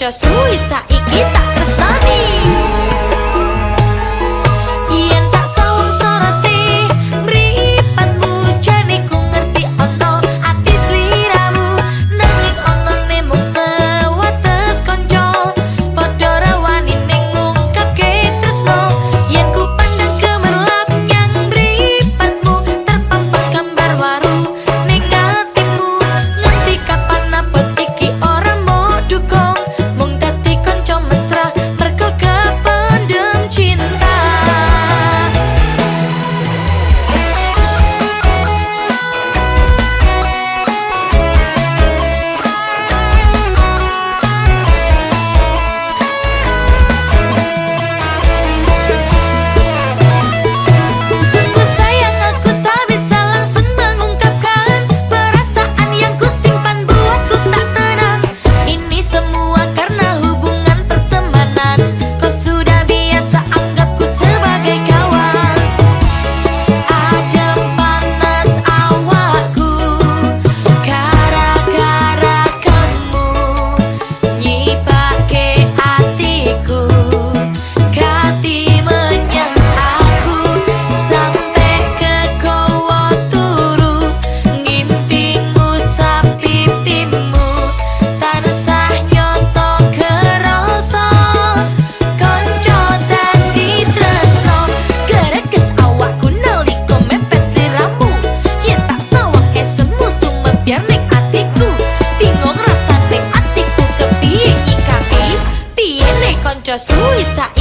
kanca suwi saiki tak saiki tak